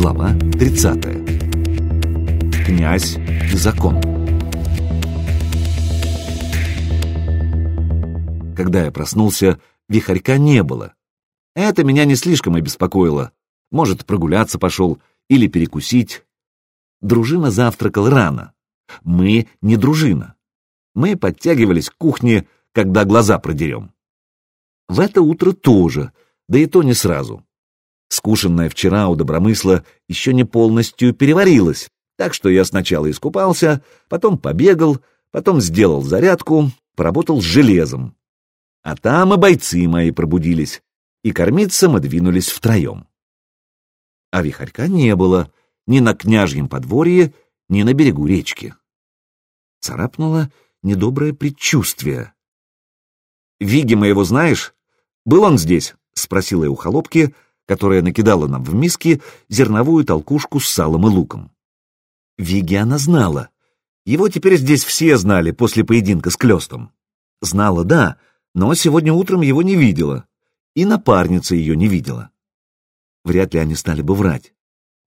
Глава 30. Князь и закон. Когда я проснулся, вихарька не было. Это меня не слишком обеспокоило. Может, прогуляться пошел или перекусить. Дружина завтракал рано. Мы не дружина. Мы подтягивались к кухне, когда глаза продерем. В это утро тоже, да и то не сразу. Скушенное вчера у Добромысла еще не полностью переварилось, так что я сначала искупался, потом побегал, потом сделал зарядку, поработал с железом. А там и бойцы мои пробудились, и кормиться мы двинулись втроем. А вихарька не было ни на княжьем подворье, ни на берегу речки. Царапнуло недоброе предчувствие. «Виги моего знаешь? Был он здесь?» — спросила я у холопки, которая накидала нам в миски зерновую толкушку с салом и луком. Виги она знала. Его теперь здесь все знали после поединка с Клёстом. Знала, да, но сегодня утром его не видела. И напарница ее не видела. Вряд ли они стали бы врать.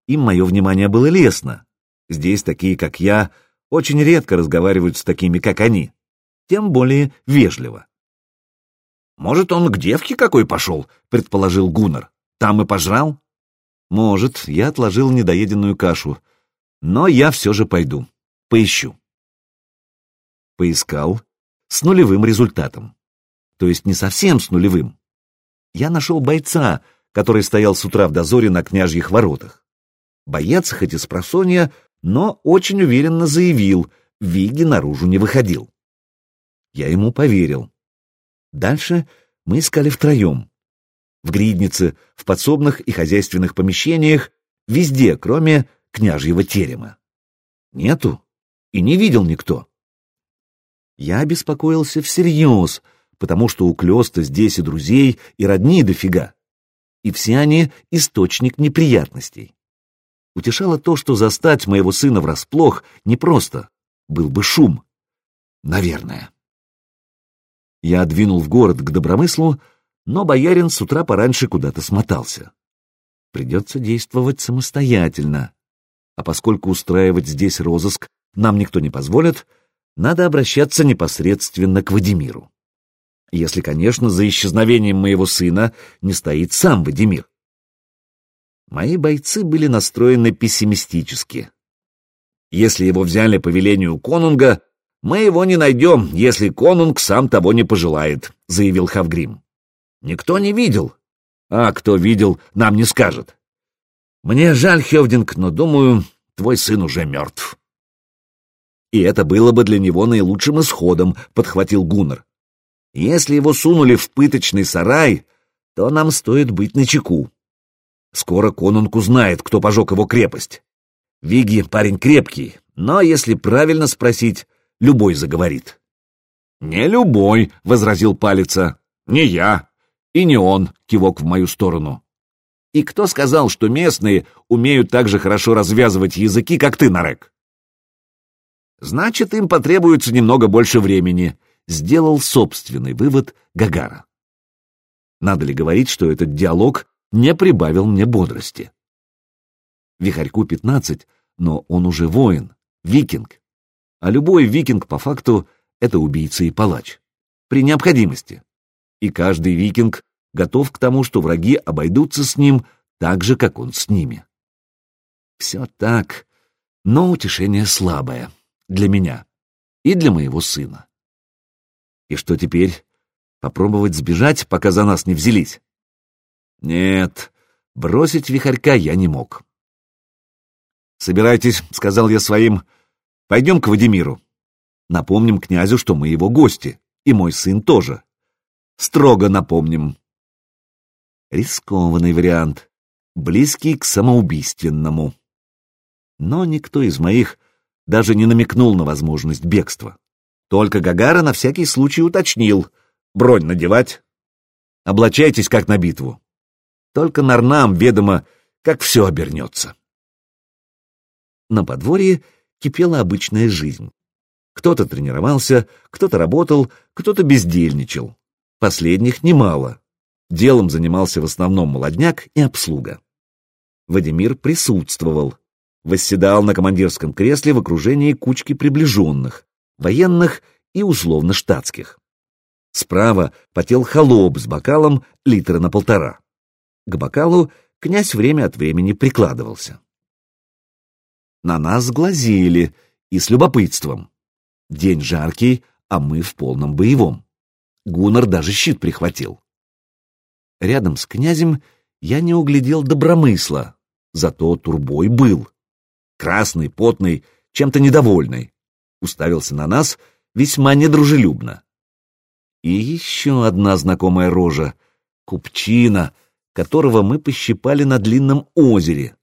Им мое внимание было лестно. Здесь такие, как я, очень редко разговаривают с такими, как они. Тем более вежливо. «Может, он к девке какой пошел?» — предположил Гуннар. Там и пожрал? Может, я отложил недоеденную кашу, но я все же пойду, поищу. Поискал с нулевым результатом. То есть не совсем с нулевым. Я нашел бойца, который стоял с утра в дозоре на княжьих воротах. Боец, хоть и с просонья, но очень уверенно заявил, Виги наружу не выходил. Я ему поверил. Дальше мы искали втроем в гриднице, в подсобных и хозяйственных помещениях, везде, кроме княжьего терема. Нету, и не видел никто. Я беспокоился всерьез, потому что у Клёста здесь и друзей, и родни дофига. И все они — источник неприятностей. Утешало то, что застать моего сына врасплох непросто. Был бы шум. Наверное. Я двинул в город к Добромыслу, но боярин с утра пораньше куда-то смотался. Придется действовать самостоятельно. А поскольку устраивать здесь розыск нам никто не позволит, надо обращаться непосредственно к Вадимиру. Если, конечно, за исчезновением моего сына не стоит сам Вадимир. Мои бойцы были настроены пессимистически. Если его взяли по велению конунга, мы его не найдем, если конунг сам того не пожелает, заявил Хавгрим. Никто не видел. А кто видел, нам не скажет. Мне жаль, Хевдинг, но, думаю, твой сын уже мертв. И это было бы для него наилучшим исходом, подхватил Гуннар. Если его сунули в пыточный сарай, то нам стоит быть начеку. Скоро конунг узнает, кто пожег его крепость. Виги парень крепкий, но если правильно спросить, любой заговорит. «Не любой», — возразил Палица, — «не я, и не он, кивок в мою сторону. И кто сказал, что местные умеют так же хорошо развязывать языки, как ты, Нарек? Значит, им потребуется немного больше времени, сделал собственный вывод Гагара. Надо ли говорить, что этот диалог не прибавил мне бодрости? Вихарьку пятнадцать, но он уже воин, викинг. А любой викинг, по факту, это убийца и палач. При необходимости и каждый викинг готов к тому, что враги обойдутся с ним так же, как он с ними. Все так, но утешение слабое для меня и для моего сына. И что теперь? Попробовать сбежать, пока за нас не взялись? Нет, бросить вихарька я не мог. «Собирайтесь», — сказал я своим, — «пойдем к Вадимиру. Напомним князю, что мы его гости, и мой сын тоже. Строго напомним. Рискованный вариант, близкий к самоубийственному. Но никто из моих даже не намекнул на возможность бегства. Только Гагара на всякий случай уточнил. Бронь надевать? Облачайтесь, как на битву. Только Нарнам ведомо, как все обернется. На подворье кипела обычная жизнь. Кто-то тренировался, кто-то работал, кто-то бездельничал. Последних немало. Делом занимался в основном молодняк и обслуга. Вадимир присутствовал, восседал на командирском кресле в окружении кучки приближенных, военных и условно-штатских. Справа потел холоп с бокалом литра на полтора. К бокалу князь время от времени прикладывался. На нас глазели и с любопытством. День жаркий, а мы в полном боевом. Гуннар даже щит прихватил. Рядом с князем я не углядел добромысла, зато турбой был. Красный, потный, чем-то недовольный. Уставился на нас весьма недружелюбно. И еще одна знакомая рожа — Купчина, которого мы пощипали на длинном озере.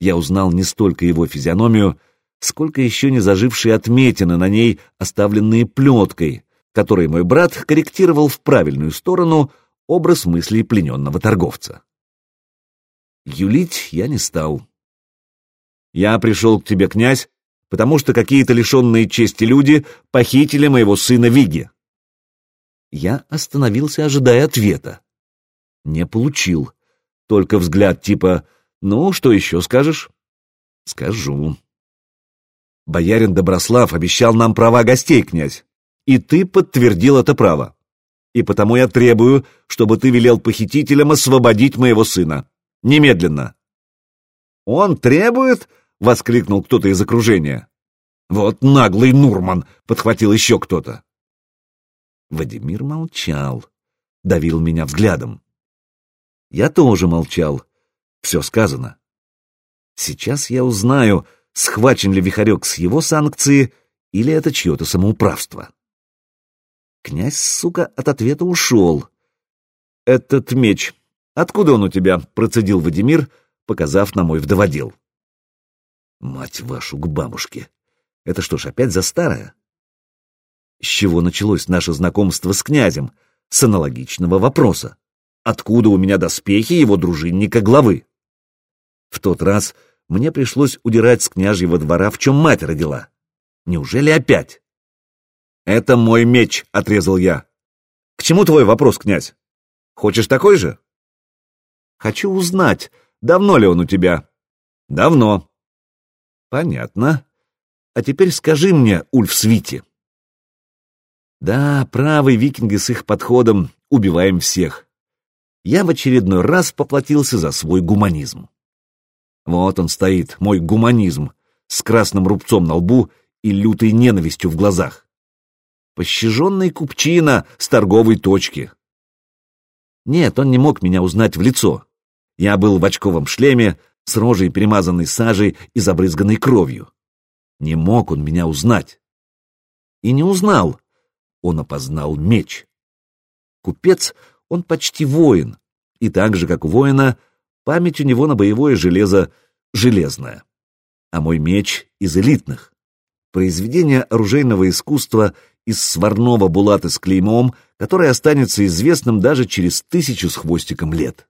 Я узнал не столько его физиономию, сколько еще не зажившие отметины на ней, оставленные плеткой, которой мой брат корректировал в правильную сторону образ мыслей плененного торговца. Юлить я не стал. Я пришел к тебе, князь, потому что какие-то лишенные чести люди похитили моего сына Виги. Я остановился, ожидая ответа. Не получил. Только взгляд типа «Ну, что еще скажешь?» «Скажу». Боярин Доброслав обещал нам права гостей, князь и ты подтвердил это право. И потому я требую, чтобы ты велел похитителям освободить моего сына. Немедленно. Он требует? воскликнул кто-то из окружения. Вот наглый Нурман, подхватил еще кто-то. Вадимир молчал, давил меня взглядом. Я тоже молчал. Все сказано. Сейчас я узнаю, схвачен ли Вихарек с его санкции, или это чье-то самоуправство. Князь, сука, от ответа ушел. «Этот меч, откуда он у тебя?» — процедил Вадимир, показав на мой вдоводел. «Мать вашу, к бабушке! Это что ж, опять за старое?» С чего началось наше знакомство с князем? С аналогичного вопроса. Откуда у меня доспехи его дружинника главы? В тот раз мне пришлось удирать с княжьего двора, в чем мать родила. Неужели опять? «Это мой меч», — отрезал я. «К чему твой вопрос, князь? Хочешь такой же?» «Хочу узнать, давно ли он у тебя?» «Давно». «Понятно. А теперь скажи мне, Ульф Свити». «Да, правы викинги с их подходом убиваем всех. Я в очередной раз поплатился за свой гуманизм. Вот он стоит, мой гуманизм, с красным рубцом на лбу и лютой ненавистью в глазах пощаженный купчина с торговой точки. Нет, он не мог меня узнать в лицо. Я был в очковом шлеме, с рожей, перемазанной сажей и забрызганной кровью. Не мог он меня узнать. И не узнал. Он опознал меч. Купец, он почти воин, и так же, как у воина, память у него на боевое железо железная. А мой меч из элитных. Произведение оружейного искусства из сварного булата с клеймом, который останется известным даже через тысячу с хвостиком лет.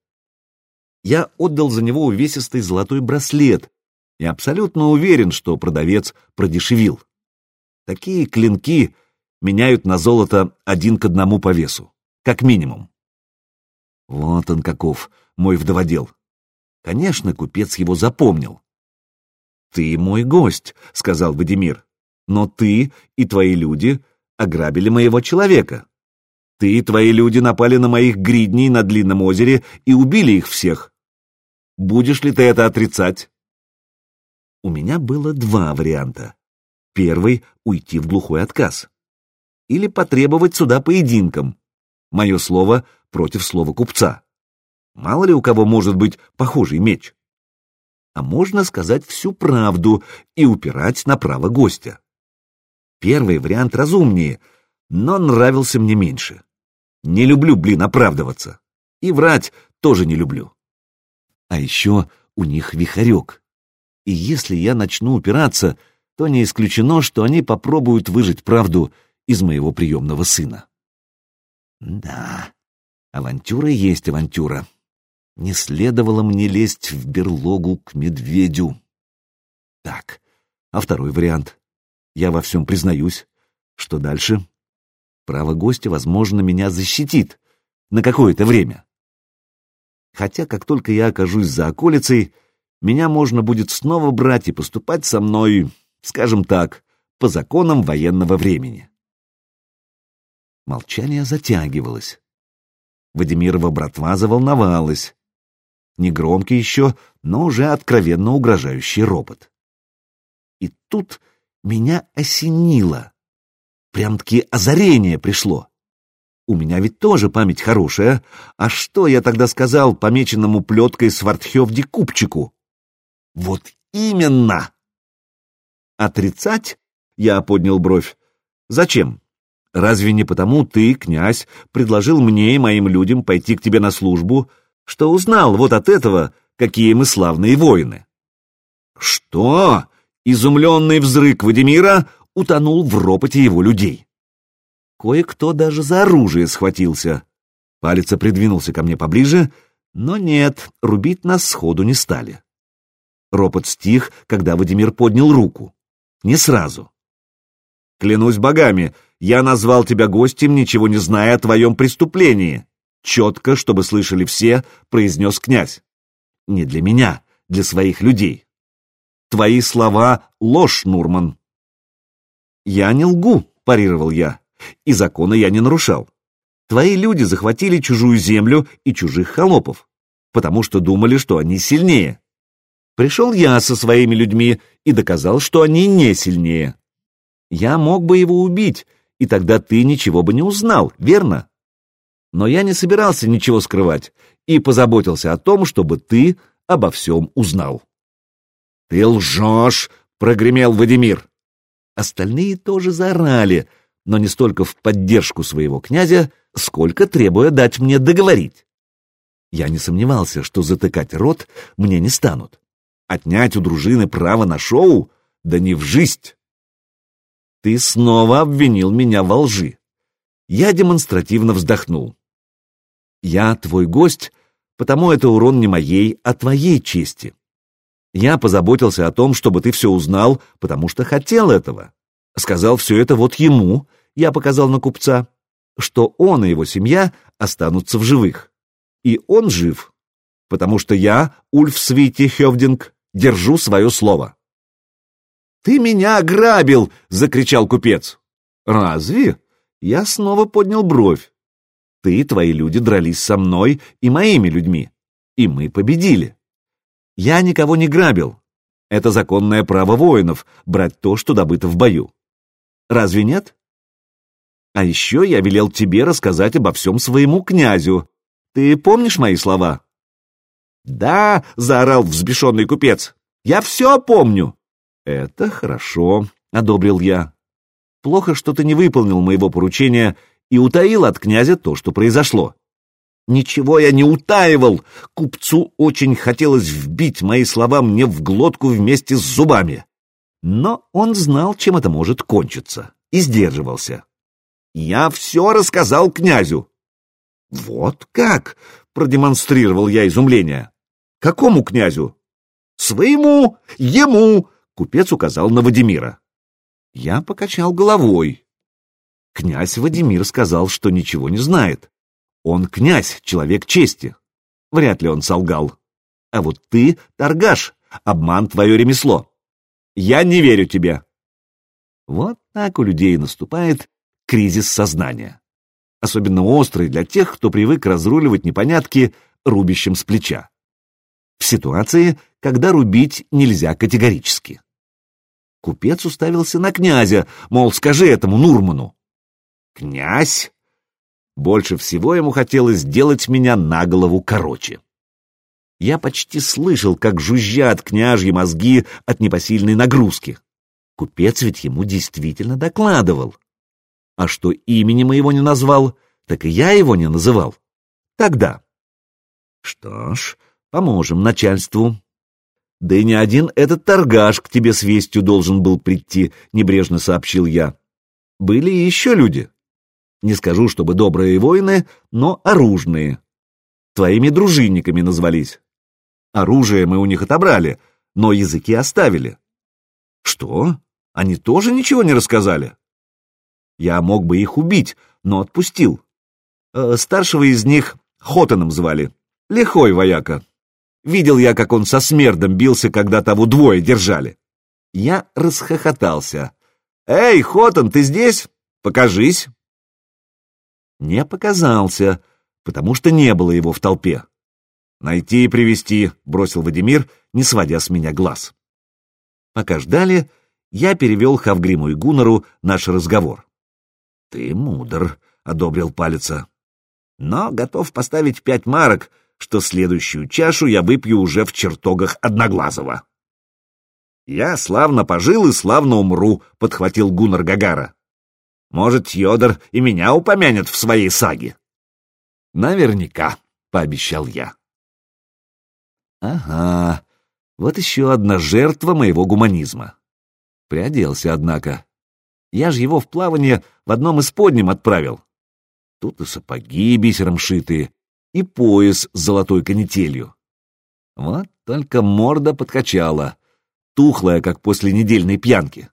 Я отдал за него увесистый золотой браслет и абсолютно уверен, что продавец продешевил. Такие клинки меняют на золото один к одному по весу, как минимум. Вот он каков, мой вдоводел. Конечно, купец его запомнил. «Ты мой гость», — сказал Вадимир, — «но ты и твои люди ограбили моего человека. Ты и твои люди напали на моих гридней на длинном озере и убили их всех. Будешь ли ты это отрицать? У меня было два варианта. Первый — уйти в глухой отказ. Или потребовать суда поединком. Мое слово против слова купца. Мало ли у кого может быть похожий меч. А можно сказать всю правду и упирать на право гостя. Первый вариант разумнее, но нравился мне меньше. Не люблю, блин, оправдываться. И врать тоже не люблю. А еще у них вихарек. И если я начну упираться, то не исключено, что они попробуют выжить правду из моего приемного сына. Да, авантюра есть авантюра. Не следовало мне лезть в берлогу к медведю. Так, а второй вариант? Я во всем признаюсь. Что дальше? Право гостя, возможно, меня защитит. На какое-то время. Хотя, как только я окажусь за околицей, меня можно будет снова брать и поступать со мной, скажем так, по законам военного времени. Молчание затягивалось. Вадимирова братва заволновалась. Негромкий еще, но уже откровенно угрожающий ропот. И тут меня осенило. Прям-таки озарение пришло. У меня ведь тоже память хорошая. А что я тогда сказал помеченному плеткой Свартхевди купчику? Вот именно! Отрицать? Я поднял бровь. Зачем? Разве не потому ты, князь, предложил мне и моим людям пойти к тебе на службу, что узнал вот от этого, какие мы славные воины? Что? Изумленный взрык Вадимира утонул в ропоте его людей. Кое-кто даже за оружие схватился. Палец придвинулся ко мне поближе, но нет, рубить нас сходу не стали. Ропот стих, когда Вадимир поднял руку. Не сразу. «Клянусь богами, я назвал тебя гостем, ничего не зная о твоем преступлении», четко, чтобы слышали все, произнес князь. «Не для меня, для своих людей. Твои слова — ложь, Нурман». «Я не лгу», — парировал я, — «и закона я не нарушал. Твои люди захватили чужую землю и чужих холопов, потому что думали, что они сильнее. Пришел я со своими людьми и доказал, что они не сильнее. Я мог бы его убить, и тогда ты ничего бы не узнал, верно? Но я не собирался ничего скрывать и позаботился о том, чтобы ты обо всем узнал. — Ты лжешь! — прогремел Вадимир. Остальные тоже заорали, но не столько в поддержку своего князя, сколько требуя дать мне договорить. Я не сомневался, что затыкать рот мне не станут. Отнять у дружины право на шоу? Да не в жизнь! Ты снова обвинил меня во лжи. Я демонстративно вздохнул. Я твой гость, потому это урон не моей, а твоей чести. Я позаботился о том, чтобы ты все узнал, потому что хотел этого. Сказал все это вот ему, я показал на купца, что он и его семья останутся в живых. И он жив, потому что я, Ульф Свити Хевдинг, держу свое слово. «Ты меня ограбил!» — закричал купец. «Разве?» Я снова поднял бровь. «Ты и твои люди дрались со мной и моими людьми, и мы победили. Я никого не грабил. Это законное право воинов — брать то, что добыто в бою. Разве нет? А еще я велел тебе рассказать обо всем своему князю. Ты помнишь мои слова?» «Да!» — заорал взбешенный купец. «Я все помню!» «Это хорошо», — одобрил я. «Плохо, что ты не выполнил моего поручения и утаил от князя то, что произошло». «Ничего я не утаивал! Купцу очень хотелось вбить мои слова мне в глотку вместе с зубами. Но он знал, чем это может кончиться, и сдерживался. Я все рассказал князю». «Вот как?» — продемонстрировал я изумление. «Какому князю?» «Своему! Ему!» Купец указал на Вадимира. Я покачал головой. Князь Вадимир сказал, что ничего не знает. Он князь, человек чести. Вряд ли он солгал. А вот ты — торгаш, обман твое ремесло. Я не верю тебе. Вот так у людей наступает кризис сознания. Особенно острый для тех, кто привык разруливать непонятки рубящим с плеча. В ситуации, когда рубить нельзя категорически. Купец уставился на князя, мол, скажи этому Нурману. Князь? Больше всего ему хотелось сделать меня на голову короче. Я почти слышал, как жужжат княжьи мозги от непосильной нагрузки. Купец ведь ему действительно докладывал. А что имени моего не назвал, так и я его не называл. Тогда. Что ж, поможем начальству. Да и не один этот торгаш к тебе с вестью должен был прийти, небрежно сообщил я. Были еще люди. Не скажу, чтобы добрые воины, но оружные. Твоими дружинниками назвались. Оружие мы у них отобрали, но языки оставили. Что? Они тоже ничего не рассказали? Я мог бы их убить, но отпустил. Э, старшего из них Хотаном звали. Лихой вояка. Видел я, как он со смердом бился, когда того двое держали. Я расхохотался. «Эй, Хотон, ты здесь? Покажись!» Не показался, потому что не было его в толпе. «Найти и привести», — бросил Вадимир, не сводя с меня глаз. Пока ждали, я перевел Хавгриму и Гуннеру наш разговор. «Ты мудр», — одобрил палица. «Но готов поставить пять марок, что следующую чашу я выпью уже в чертогах Одноглазого». «Я славно пожил и славно умру», — подхватил Гуннар Гагара. «Может, Йодор и меня упомянет в своей саге?» «Наверняка», — пообещал я. «Ага, вот еще одна жертва моего гуманизма. Приоделся, однако. Я же его в плавание в одном из подним отправил. Тут и сапоги бисером шитые, и пояс с золотой канителью. Вот только морда подкачала, тухлая, как после недельной пьянки.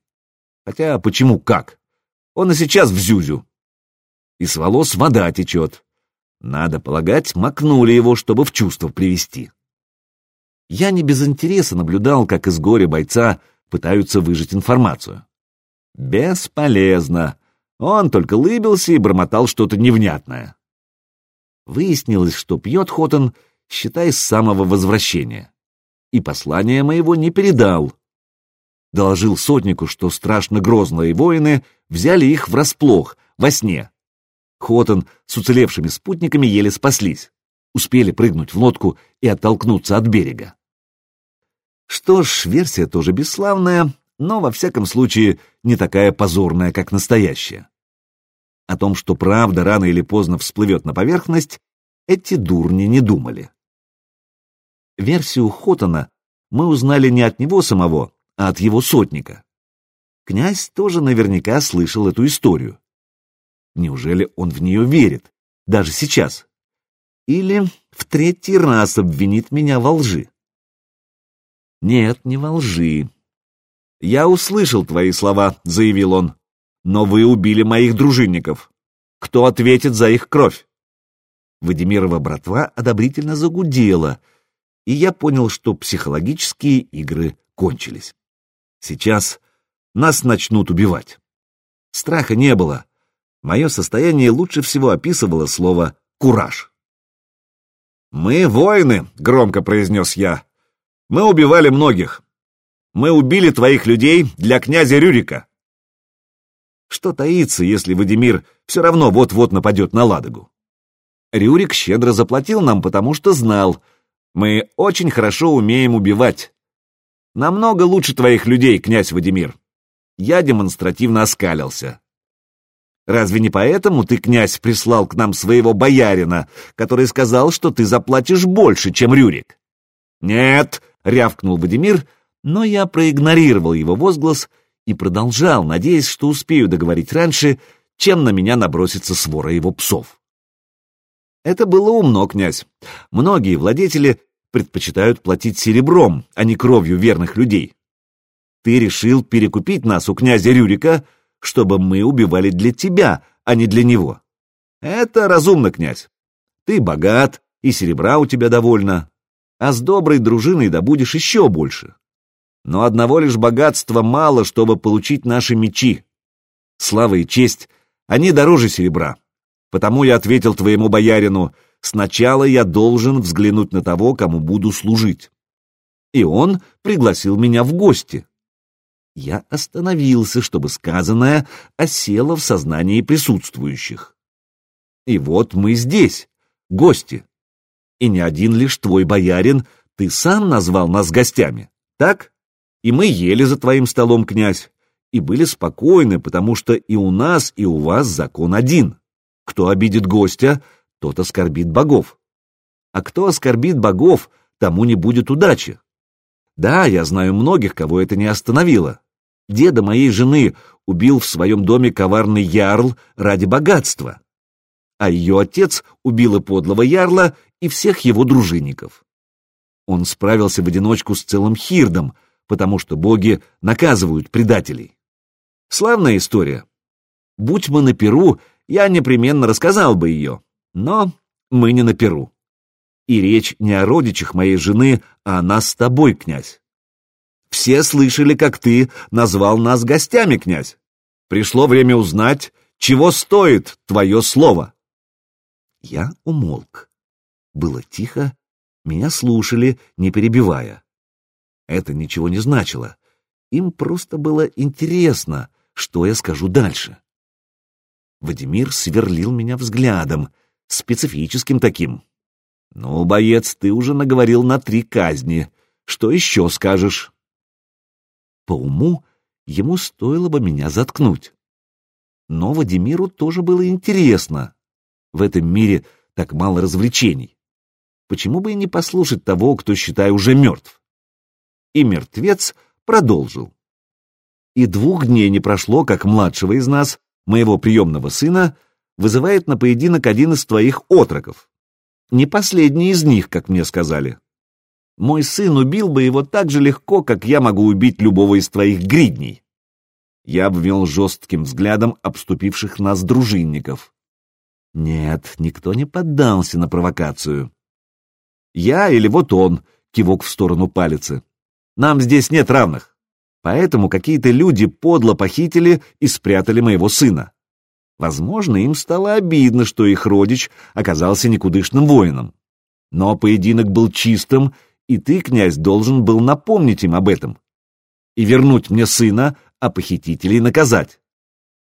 Хотя почему как? Он и сейчас в зюзю. И с волос вода течет. Надо полагать, макнули его, чтобы в чувство привести. Я не без интереса наблюдал, как из горя бойца пытаются выжать информацию. Бесполезно. Он только лыбился и бормотал что-то невнятное. Выяснилось, что пьет Хотон, считай, с самого возвращения. И послание моего не передал. Доложил сотнику, что страшно грозные воины взяли их врасплох, во сне. Хотон с уцелевшими спутниками еле спаслись. Успели прыгнуть в лодку и оттолкнуться от берега. Что ж, версия тоже бесславная, но, во всяком случае, не такая позорная, как настоящая. О том, что правда рано или поздно всплывет на поверхность, эти дурни не думали. Версию Хотона мы узнали не от него самого, а от его сотника. Князь тоже наверняка слышал эту историю. Неужели он в нее верит, даже сейчас? Или в третий раз обвинит меня во лжи? Нет, не во лжи. Я услышал твои слова, заявил он. Но вы убили моих дружинников. Кто ответит за их кровь? Вадимирова братва одобрительно загудела, и я понял, что психологические игры кончились. Сейчас нас начнут убивать. Страха не было. Мое состояние лучше всего описывало слово «кураж». «Мы воины», — громко произнес я. Мы убивали многих. Мы убили твоих людей для князя Рюрика. Что таится, если Вадимир все равно вот-вот нападет на Ладогу? Рюрик щедро заплатил нам, потому что знал, мы очень хорошо умеем убивать. Намного лучше твоих людей, князь Вадимир. Я демонстративно оскалился. Разве не поэтому ты, князь, прислал к нам своего боярина, который сказал, что ты заплатишь больше, чем Рюрик? Нет, — рявкнул Вадимир, но я проигнорировал его возглас и продолжал, надеясь, что успею договорить раньше, чем на меня набросится свора его псов. Это было умно, князь. Многие владетели предпочитают платить серебром, а не кровью верных людей. Ты решил перекупить нас у князя Рюрика, чтобы мы убивали для тебя, а не для него. Это разумно, князь. Ты богат, и серебра у тебя довольно, а с доброй дружиной добудешь еще больше. Но одного лишь богатства мало, чтобы получить наши мечи. Слава и честь, они дороже серебра. Потому я ответил твоему боярину, сначала я должен взглянуть на того, кому буду служить. И он пригласил меня в гости. Я остановился, чтобы сказанное осело в сознании присутствующих. И вот мы здесь, гости и не один лишь твой боярин, ты сам назвал нас гостями, так? И мы ели за твоим столом, князь, и были спокойны, потому что и у нас, и у вас закон один. Кто обидит гостя, тот оскорбит богов. А кто оскорбит богов, тому не будет удачи. Да, я знаю многих, кого это не остановило. Деда моей жены убил в своем доме коварный ярл ради богатства а ее отец убил и подлого ярла, и всех его дружинников. Он справился в одиночку с целым хирдом, потому что боги наказывают предателей. Славная история. Будь мы на Перу, я непременно рассказал бы ее, но мы не на Перу. И речь не о родичах моей жены, а о нас с тобой, князь. Все слышали, как ты назвал нас гостями, князь. Пришло время узнать, чего стоит твое слово. Я умолк. Было тихо, меня слушали, не перебивая. Это ничего не значило. Им просто было интересно, что я скажу дальше. Вадимир сверлил меня взглядом, специфическим таким. «Ну, боец, ты уже наговорил на три казни. Что еще скажешь?» По уму ему стоило бы меня заткнуть. Но Вадимиру тоже было интересно. В этом мире так мало развлечений. Почему бы и не послушать того, кто, считай, уже мертв? И мертвец продолжил. И двух дней не прошло, как младшего из нас, моего приемного сына, вызывает на поединок один из твоих отроков. Не последний из них, как мне сказали. Мой сын убил бы его так же легко, как я могу убить любого из твоих гридней. Я обвел жестким взглядом обступивших нас дружинников. Нет, никто не поддался на провокацию. Я или вот он, кивок в сторону палицы. Нам здесь нет равных. Поэтому какие-то люди подло похитили и спрятали моего сына. Возможно, им стало обидно, что их родич оказался никудышным воином. Но поединок был чистым, и ты, князь, должен был напомнить им об этом. И вернуть мне сына, а похитителей наказать.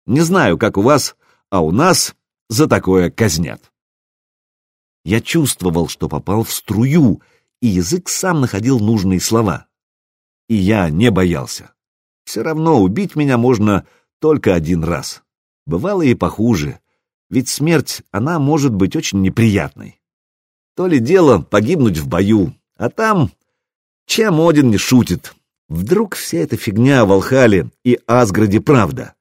Не знаю, как у вас, а у нас за такое казнят. Я чувствовал, что попал в струю, и язык сам находил нужные слова. И я не боялся. Все равно убить меня можно только один раз. Бывало и похуже, ведь смерть, она может быть очень неприятной. То ли дело погибнуть в бою, а там... Чем Один не шутит? Вдруг вся эта фигня о Волхале и Асграде правда?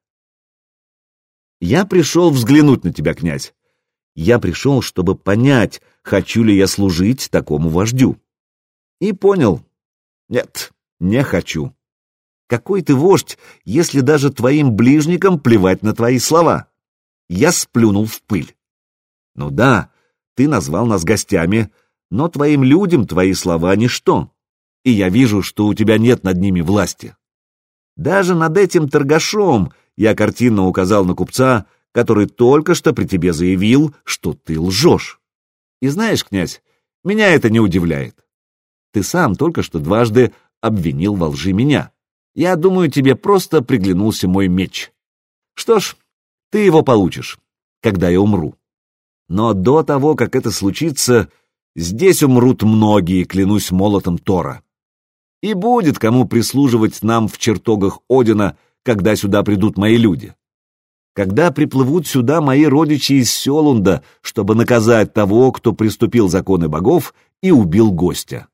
Я пришел взглянуть на тебя, князь. Я пришел, чтобы понять, хочу ли я служить такому вождю. И понял. Нет, не хочу. Какой ты вождь, если даже твоим ближникам плевать на твои слова? Я сплюнул в пыль. Ну да, ты назвал нас гостями, но твоим людям твои слова — ничто, и я вижу, что у тебя нет над ними власти. Даже над этим торгашом я картинно указал на купца, который только что при тебе заявил, что ты лжешь. И знаешь, князь, меня это не удивляет. Ты сам только что дважды обвинил во лжи меня. Я думаю, тебе просто приглянулся мой меч. Что ж, ты его получишь, когда я умру. Но до того, как это случится, здесь умрут многие, клянусь молотом Тора. И будет кому прислуживать нам в чертогах Одина, когда сюда придут мои люди. Когда приплывут сюда мои родичи из Селунда, чтобы наказать того, кто приступил законы богов и убил гостя.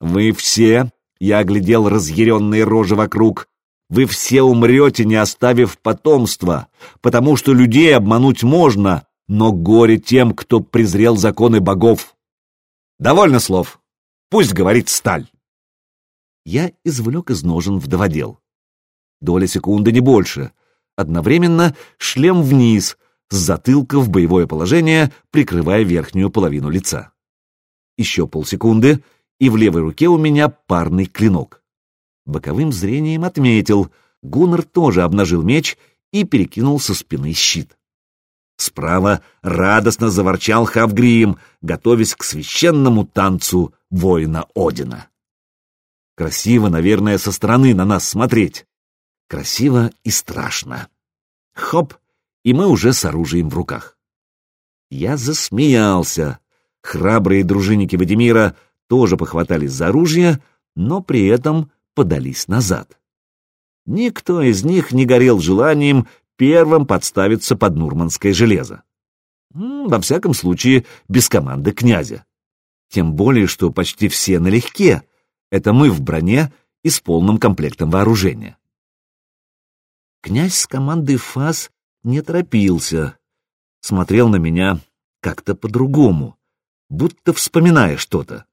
Вы все я оглядел разъяренные рожи вокруг. Вы все умрете, не оставив потомства, потому что людей обмануть можно, но горе тем, кто презрел законы богов. Довольно слов. Пусть говорит сталь. Я извлек из ножен вдоводел. Доля секунды не больше. Одновременно шлем вниз, с затылка в боевое положение, прикрывая верхнюю половину лица. Еще полсекунды — и в левой руке у меня парный клинок. Боковым зрением отметил, Гуннер тоже обнажил меч и перекинул со спины щит. Справа радостно заворчал Хавгрим, готовясь к священному танцу воина Одина. Красиво, наверное, со стороны на нас смотреть. Красиво и страшно. Хоп, и мы уже с оружием в руках. Я засмеялся. Храбрые дружинники Вадимира тоже похватались за оружие, но при этом подались назад. Никто из них не горел желанием первым подставиться под Нурманское железо. Во всяком случае, без команды князя. Тем более, что почти все налегке. Это мы в броне и с полным комплектом вооружения. Князь с командой ФАС не торопился. Смотрел на меня как-то по-другому, будто вспоминая что-то.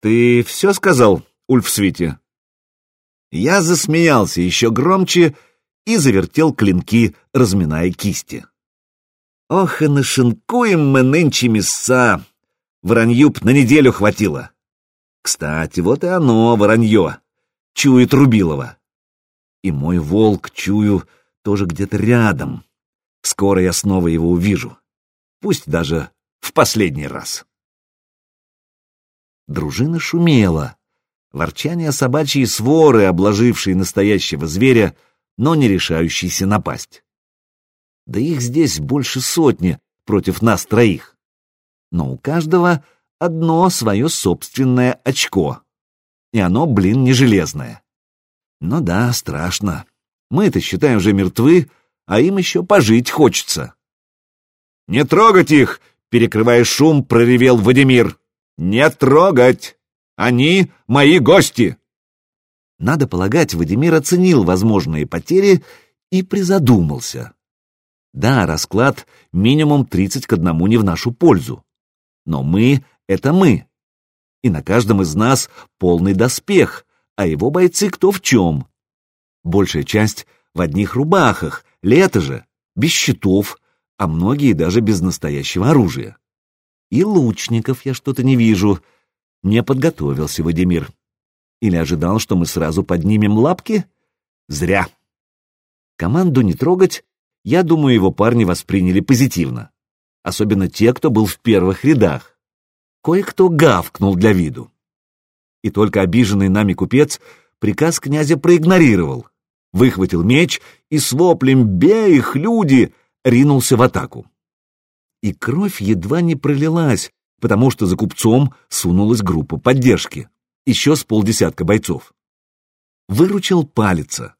«Ты все сказал, Ульфсвити?» Я засмеялся еще громче и завертел клинки, разминая кисти. «Ох, и нашинкуем мы нынче мяса! Вранью б на неделю хватило. Кстати, вот и оно, воронье. Чует Рубилова. И мой волк, чую, тоже где-то рядом. Скоро я снова его увижу. Пусть даже в последний раз. Дружина шумела. Ворчание собачьей своры, обложившие настоящего зверя, но не решающийся напасть. Да их здесь больше сотни против нас троих. Но у каждого одно свое собственное очко. И оно, блин, не железное. Ну да, страшно. Мы-то, считаем, же мертвы, а им еще пожить хочется. «Не трогать их!» — перекрывая шум, проревел Вадимир. «Не трогать! Они мои гости!» Надо полагать, Вадимир оценил возможные потери и призадумался. Да, расклад минимум 30 к одному не в нашу пользу. Но мы — это мы. И на каждом из нас полный доспех, а его бойцы кто в чем. Большая часть в одних рубахах, лето же, без щитов, а многие даже без настоящего оружия. И лучников я что-то не вижу. Не подготовился Вадимир. Или ожидал, что мы сразу поднимем лапки? Зря. Команду не трогать, я думаю, его парни восприняли позитивно. Особенно те, кто был в первых рядах. Кое-кто гавкнул для виду. И только обиженный нами купец приказ князя проигнорировал. Выхватил меч и с воплем «Бей их, люди!» ринулся в атаку. И кровь едва не пролилась, потому что за купцом сунулась группа поддержки еще с полдесятка бойцов. Выручил палица.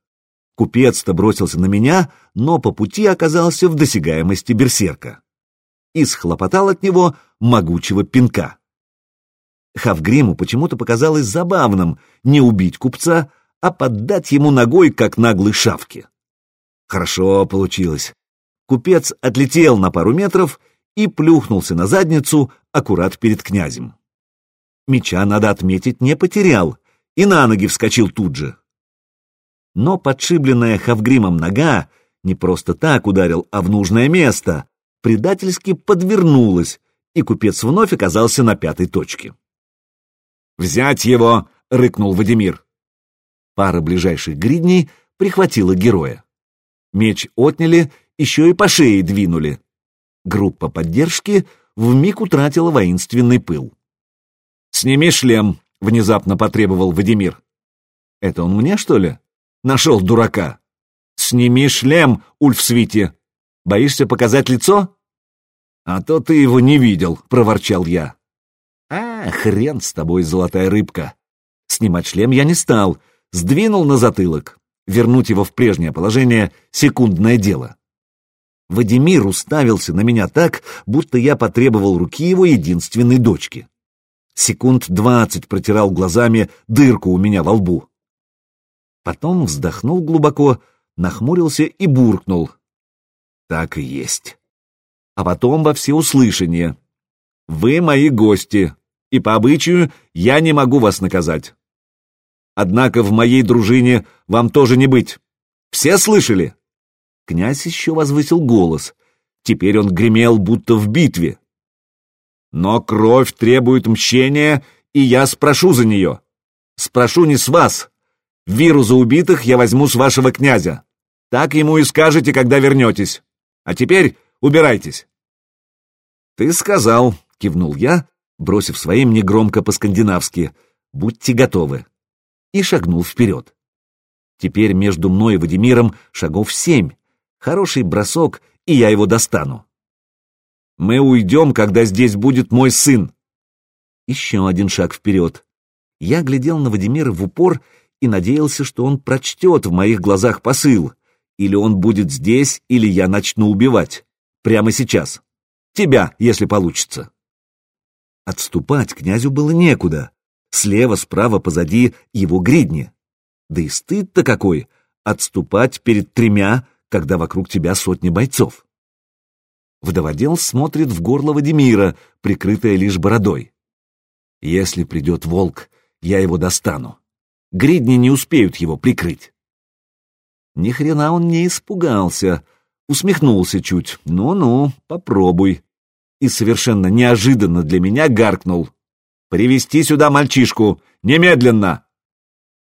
Купец-то бросился на меня, но по пути оказался в досягаемости берсерка. И схлопотал от него могучего пинка. Хавгриму почему-то показалось забавным не убить купца, а поддать ему ногой, как наглой шавке. Хорошо получилось. Купец отлетел на пару метров и плюхнулся на задницу аккурат перед князем. Меча, надо отметить, не потерял и на ноги вскочил тут же. Но подшибленная Хавгримом нога не просто так ударил, а в нужное место, предательски подвернулась, и купец вновь оказался на пятой точке. «Взять его!» — рыкнул Вадимир. Пара ближайших гридней прихватила героя. Меч отняли, еще и по шее двинули. Группа поддержки вмиг утратила воинственный пыл. «Сними шлем!» — внезапно потребовал Вадимир. «Это он мне, что ли? Нашел дурака!» «Сними шлем, Ульфсвити! Боишься показать лицо?» «А то ты его не видел», — проворчал я. «А, хрен с тобой, золотая рыбка!» Снимать шлем я не стал, сдвинул на затылок. Вернуть его в прежнее положение — секундное дело. Вадимир уставился на меня так, будто я потребовал руки его единственной дочки секунд двадцать протирал глазами дырку у меня во лбу. Потом вздохнул глубоко, нахмурился и буркнул. Так и есть. А потом во всеуслышание. Вы мои гости, и по обычаю я не могу вас наказать. Однако в моей дружине вам тоже не быть. Все слышали? Князь еще возвысил голос. Теперь он гремел, будто в битве. Но кровь требует мщения, и я спрошу за нее. Спрошу не с вас. Виру за убитых я возьму с вашего князя. Так ему и скажете, когда вернетесь. А теперь убирайтесь. Ты сказал, кивнул я, бросив своим негромко по-скандинавски. Будьте готовы. И шагнул вперед. Теперь между мной и Вадимиром шагов семь. Хороший бросок, и я его достану. Мы уйдем, когда здесь будет мой сын. Еще один шаг вперед. Я глядел на Вадимира в упор и надеялся, что он прочтет в моих глазах посыл. Или он будет здесь, или я начну убивать. Прямо сейчас. Тебя, если получится. Отступать князю было некуда. Слева, справа, позади его гридни. Да и стыд-то какой — отступать перед тремя, когда вокруг тебя сотни бойцов. Вдоводел смотрит в горло Вадимира, прикрытое лишь бородой. Если придет волк, я его достану. Гридни не успеют его прикрыть. Ни хрена он не испугался, усмехнулся чуть. Ну-ну, попробуй. и совершенно неожиданно для меня гаркнул. «Привести сюда мальчишку! Немедленно!»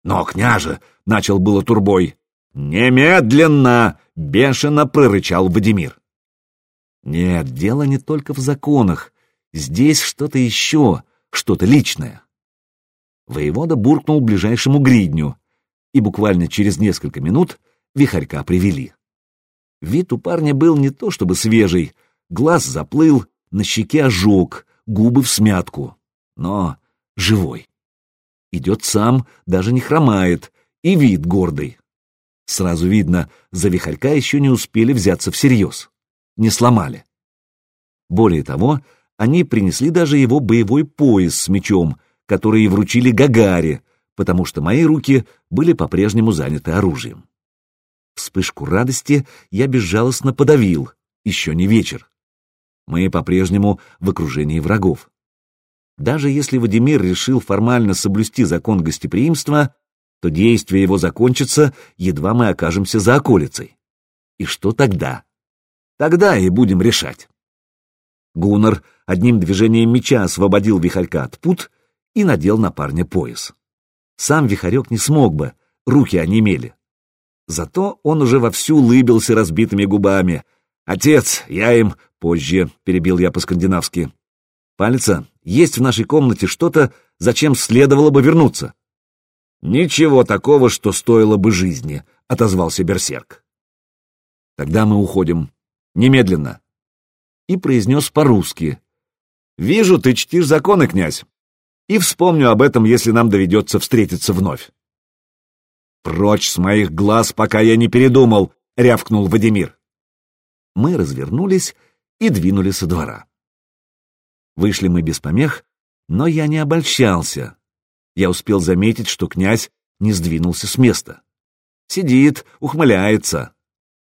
«Но, княже!» — начал было Турбой. «Немедленно!» — бешено прорычал Вадимир. Нет, дело не только в законах. Здесь что-то еще, что-то личное. Воевода буркнул ближайшему гридню, и буквально через несколько минут вихарька привели. Вид у парня был не то чтобы свежий, глаз заплыл, на щеке ожог, губы в смятку, но живой. Идет сам, даже не хромает, и вид гордый. Сразу видно, за вихарька еще не успели взяться всерьез, не сломали. Более того, они принесли даже его боевой пояс с мечом, который вручили Гагаре, потому что мои руки были по-прежнему заняты оружием. Вспышку радости я безжалостно подавил, еще не вечер. Мы по-прежнему в окружении врагов. Даже если Вадимир решил формально соблюсти закон гостеприимства, то действие его закончится, едва мы окажемся за околицей. И что тогда? Тогда и будем решать. Гуннар одним движением меча освободил Вихарька от пут и надел на парня пояс. Сам Вихарек не смог бы, руки онемели. Зато он уже вовсю улыбился разбитыми губами. «Отец, я им...» — позже, — перебил я по-скандинавски. «Палица, есть в нашей комнате что-то, зачем следовало бы вернуться?» «Ничего такого, что стоило бы жизни», — отозвался Берсерк. «Тогда мы уходим. Немедленно». И произнес по-русски. «Вижу, ты чтишь законы, князь и вспомню об этом, если нам доведется встретиться вновь. «Прочь с моих глаз, пока я не передумал!» — рявкнул Вадимир. Мы развернулись и двинули со двора. Вышли мы без помех, но я не обольщался. Я успел заметить, что князь не сдвинулся с места. Сидит, ухмыляется.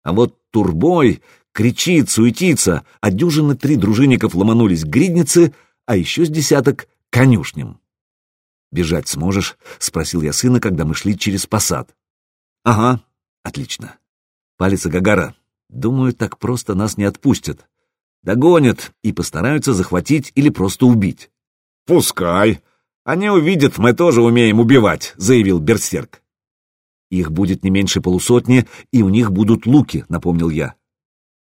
А вот Турбой кричит, суетится, а дюжины три дружинников ломанулись к гриднице, а еще с десяток конюшням. «Бежать сможешь?» — спросил я сына, когда мы шли через посад. «Ага, отлично. Палец Гагара. Думаю, так просто нас не отпустят. Догонят и постараются захватить или просто убить». «Пускай. Они увидят, мы тоже умеем убивать», — заявил Берсерк. «Их будет не меньше полусотни, и у них будут луки», — напомнил я.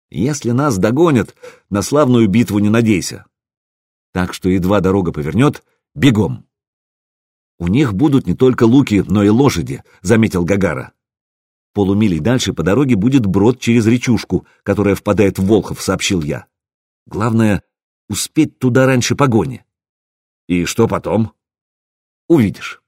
«Если нас догонят, на славную битву не надейся так что едва дорога повернет, бегом. У них будут не только луки, но и лошади, заметил Гагара. Полумилей дальше по дороге будет брод через речушку, которая впадает в Волхов, сообщил я. Главное — успеть туда раньше погони. И что потом? Увидишь.